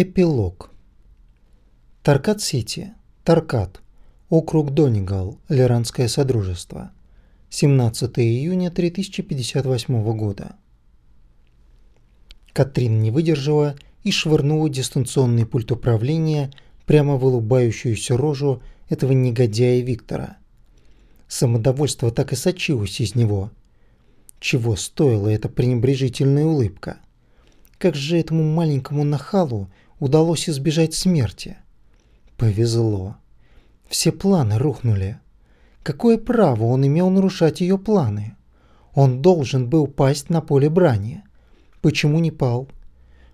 Эпилог. Таркат-Сити, Таркат, округ Донигал, Лиранское Содружество. 17 июня 3058 года. Катрин не выдержала и швырнула дистанционный пульт управления прямо в улыбающуюся рожу этого негодяя Виктора. Самодовольство так и сочилось из него. Чего стоила эта пренебрежительная улыбка? Как же этому маленькому нахалу удалось избежать смерти? Повезло. Все планы рухнули. Какое право он имел нарушать ее планы? Он должен был пасть на поле брани. Почему не пал?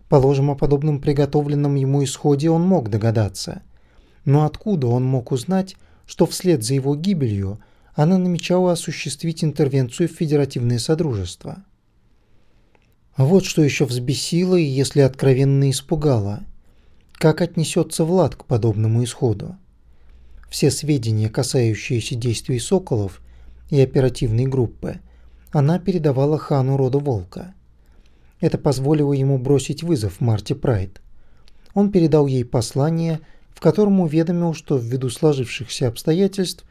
Положим, о подобном приготовленном ему исходе он мог догадаться. Но откуда он мог узнать, что вслед за его гибелью она намечала осуществить интервенцию в Федеративное Содружество? Вот что еще взбесило и, если откровенно испугало. Как отнесется Влад к подобному исходу? Все сведения, касающиеся действий Соколов и оперативной группы, она передавала хану рода Волка. Это позволило ему бросить вызов Марте Прайд. Он передал ей послание, в котором уведомил, что ввиду сложившихся обстоятельств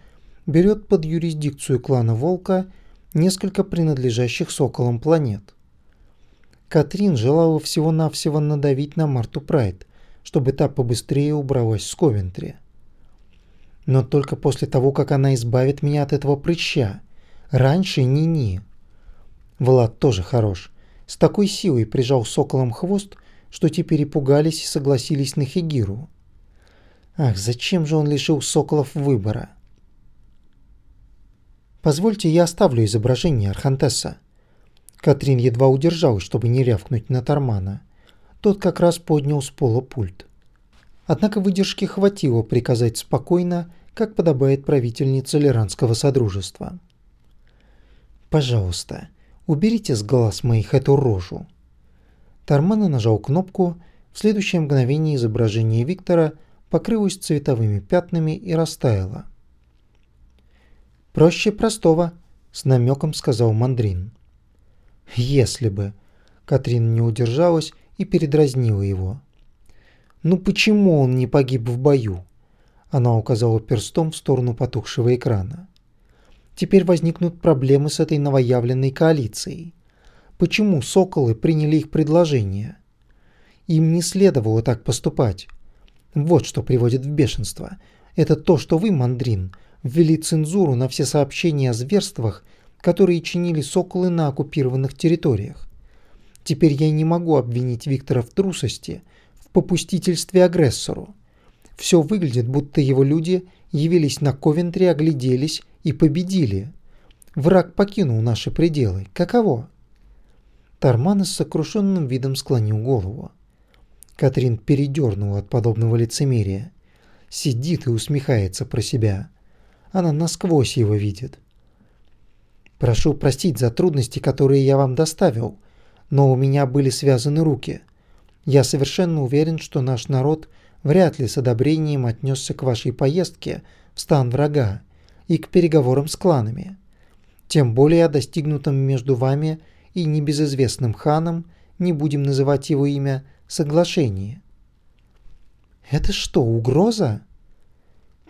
берет под юрисдикцию клана Волка несколько принадлежащих Соколам планет. Катрин желала всего-навсего надавить на Марту Прайд, чтобы та побыстрее убралась с Ковентри. Но только после того, как она избавит меня от этого прыща. Раньше ни-ни. Влад тоже хорош. С такой силой прижал соколом хвост, что теперь и пугались и согласились на Хигиру. Ах, зачем же он лишил соколов выбора? Позвольте, я оставлю изображение Архантесса. Катрин едва удержалась, чтобы не рявкнуть на Тармана. Тот как раз поднял с пола пульт. Однако выдержки хватило приказать спокойно, как подобает правительнице Лиранского Содружества. «Пожалуйста, уберите с глаз моих эту рожу». Тармана нажал кнопку, в следующее мгновение изображение Виктора покрылось цветовыми пятнами и растаяло. «Проще простого», — с намеком сказал Мандрин. Если бы. Катрин не удержалась и передразнила его. Ну почему он не погиб в бою? Она указала перстом в сторону потухшего экрана. Теперь возникнут проблемы с этой новоявленной коалицией. Почему соколы приняли их предложение? Им не следовало так поступать. Вот что приводит в бешенство. Это то, что вы, Мандрин, ввели цензуру на все сообщения о зверствах которые чинили соколы на оккупированных территориях. Теперь я не могу обвинить Виктора в трусости, в попустительстве агрессору. Все выглядит, будто его люди явились на Ковентри, огляделись и победили. Враг покинул наши пределы. Каково? Тарман с сокрушенным видом склонил голову. Катрин передернула от подобного лицемерия. Сидит и усмехается про себя. Она насквозь его видит. Прошу простить за трудности, которые я вам доставил, но у меня были связаны руки. Я совершенно уверен, что наш народ вряд ли с одобрением отнесся к вашей поездке в стан врага и к переговорам с кланами. Тем более о достигнутом между вами и небезызвестным ханом, не будем называть его имя, соглашении. Это что, угроза?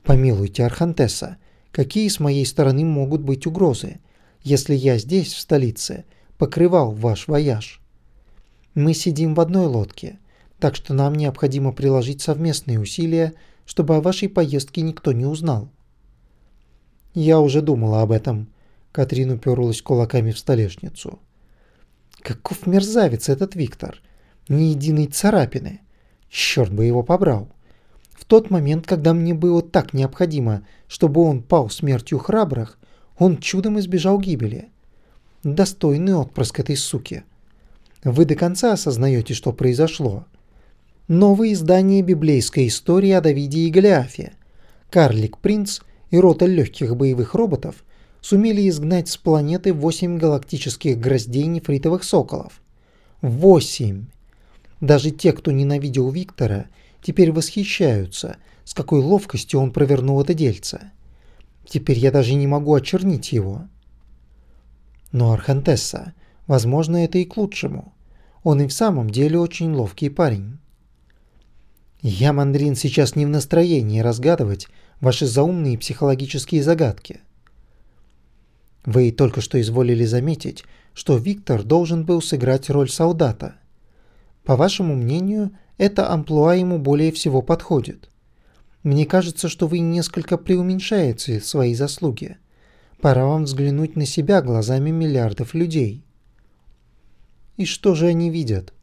Помилуйте, Архантесса, какие с моей стороны могут быть угрозы? если я здесь, в столице, покрывал ваш вояж. Мы сидим в одной лодке, так что нам необходимо приложить совместные усилия, чтобы о вашей поездке никто не узнал. Я уже думала об этом. Катрин уперлась кулаками в столешницу. Каков мерзавец этот Виктор. Ни единой царапины. Черт бы его побрал. В тот момент, когда мне было так необходимо, чтобы он пал смертью храбрых, он чудом избежал гибели. Достойный отпрыск этой суки. Вы до конца осознаете, что произошло. Новое издание библейской истории о Давиде и Голиафе. Карлик-принц и рота легких боевых роботов сумели изгнать с планеты восемь галактических гроздей нефритовых соколов. Восемь! Даже те, кто ненавидел Виктора, теперь восхищаются, с какой ловкостью он провернул это дельце. Теперь я даже не могу очернить его. Но Архантесса, возможно, это и к лучшему. Он и в самом деле очень ловкий парень. Я, Мандрин, сейчас не в настроении разгадывать ваши заумные психологические загадки. Вы только что изволили заметить, что Виктор должен был сыграть роль солдата. По вашему мнению, это амплуа ему более всего подходит. Мне кажется, что вы несколько преуменьшаете свои заслуги. Пора вам взглянуть на себя глазами миллиардов людей. И что же они видят?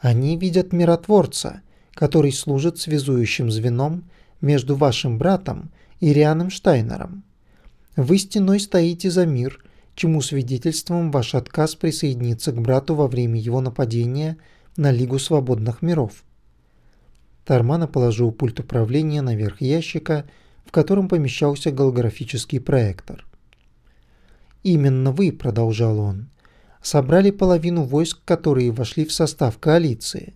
Они видят миротворца, который служит связующим звеном между вашим братом и Рианом Штайнером. Вы стеной стоите за мир, чему свидетельством ваш отказ присоединиться к брату во время его нападения на Лигу Свободных Миров. Тармана положил пульт управления наверх ящика, в котором помещался голографический проектор. «Именно вы», — продолжал он, — «собрали половину войск, которые вошли в состав коалиции.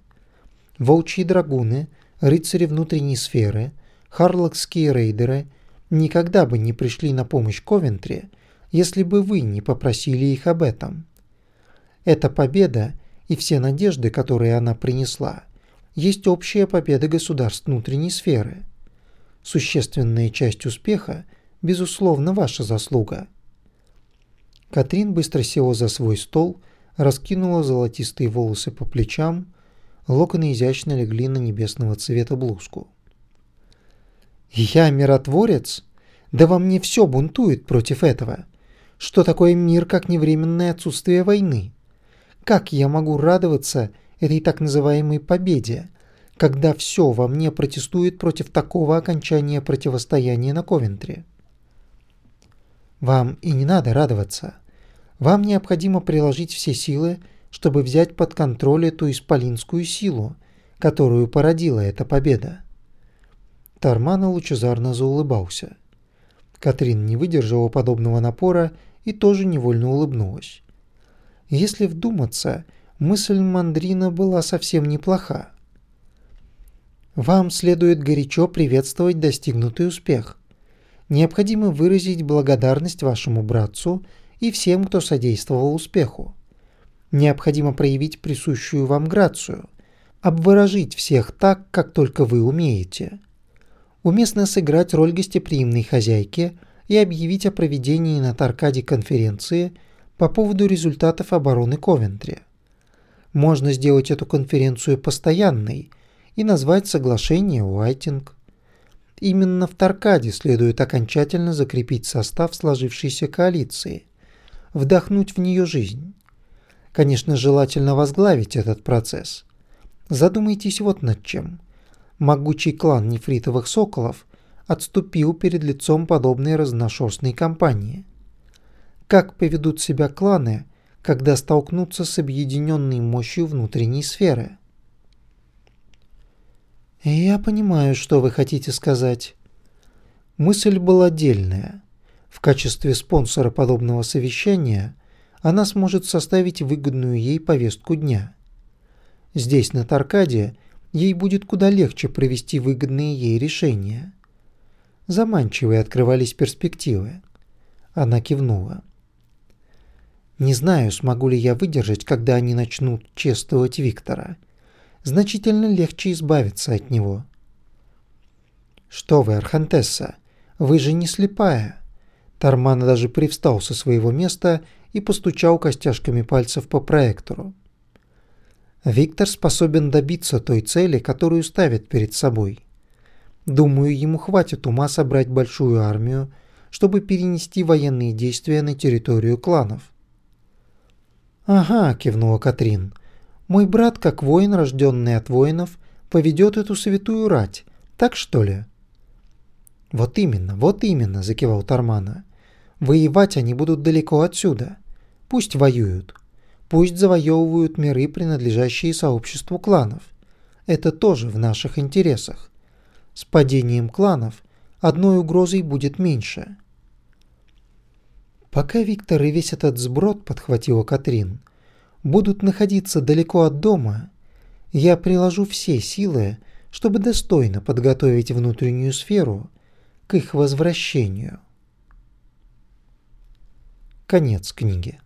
Волчьи драгуны, рыцари внутренней сферы, харлокские рейдеры никогда бы не пришли на помощь Ковентри, если бы вы не попросили их об этом. Эта победа и все надежды, которые она принесла, есть общая победа государств внутренней сферы. Существенная часть успеха, безусловно, ваша заслуга. Катрин быстро села за свой стол, раскинула золотистые волосы по плечам, Локоны изящно легли на небесного цвета блузку. «Я миротворец? Да во мне все бунтует против этого. Что такое мир, как невременное отсутствие войны? Как я могу радоваться этой так называемой победе, когда все во мне протестует против такого окончания противостояния на Ковентре?» Вам и не надо радоваться. Вам необходимо приложить все силы, чтобы взять под контроль эту исполинскую силу, которую породила эта победа. Тармана лучезарно заулыбался. Катрин не выдержала подобного напора и тоже невольно улыбнулась. Если вдуматься, мысль Мандрина была совсем неплоха. Вам следует горячо приветствовать достигнутый успех. Необходимо выразить благодарность вашему братцу и всем, кто содействовал успеху необходимо проявить присущую вам грацию, обворожить всех так, как только вы умеете. Уместно сыграть роль гостеприимной хозяйки и объявить о проведении на Таркаде конференции по поводу результатов обороны Ковентри. Можно сделать эту конференцию постоянной и назвать соглашение Уайтинг. Именно в Таркаде следует окончательно закрепить состав сложившейся коалиции, вдохнуть в нее жизнь. Конечно, желательно возглавить этот процесс. Задумайтесь вот над чем. Могучий клан нефритовых соколов отступил перед лицом подобной разношерстной кампании. Как поведут себя кланы, когда столкнутся с объединенной мощью внутренней сферы? «Я понимаю, что вы хотите сказать». Мысль была дельная. В качестве спонсора подобного совещания она сможет составить выгодную ей повестку дня. Здесь, на Таркаде, ей будет куда легче провести выгодные ей решения. Заманчивые открывались перспективы. Она кивнула. Не знаю, смогу ли я выдержать, когда они начнут чествовать Виктора. Значительно легче избавиться от него. Что вы, Архантесса, вы же не слепая. Тарман даже привстал со своего места и постучал костяшками пальцев по проектору. Виктор способен добиться той цели, которую ставит перед собой. Думаю, ему хватит ума собрать большую армию, чтобы перенести военные действия на территорию кланов. «Ага», — кивнула Катрин, — «мой брат, как воин, рожденный от воинов, поведет эту святую рать, так что ли?» «Вот именно, вот именно», — закивал Тармана. Воевать они будут далеко отсюда. Пусть воюют. Пусть завоевывают миры, принадлежащие сообществу кланов. Это тоже в наших интересах. С падением кланов одной угрозой будет меньше. Пока Виктор и весь этот сброд, подхватила Катрин, будут находиться далеко от дома, я приложу все силы, чтобы достойно подготовить внутреннюю сферу к их возвращению. Конец книги.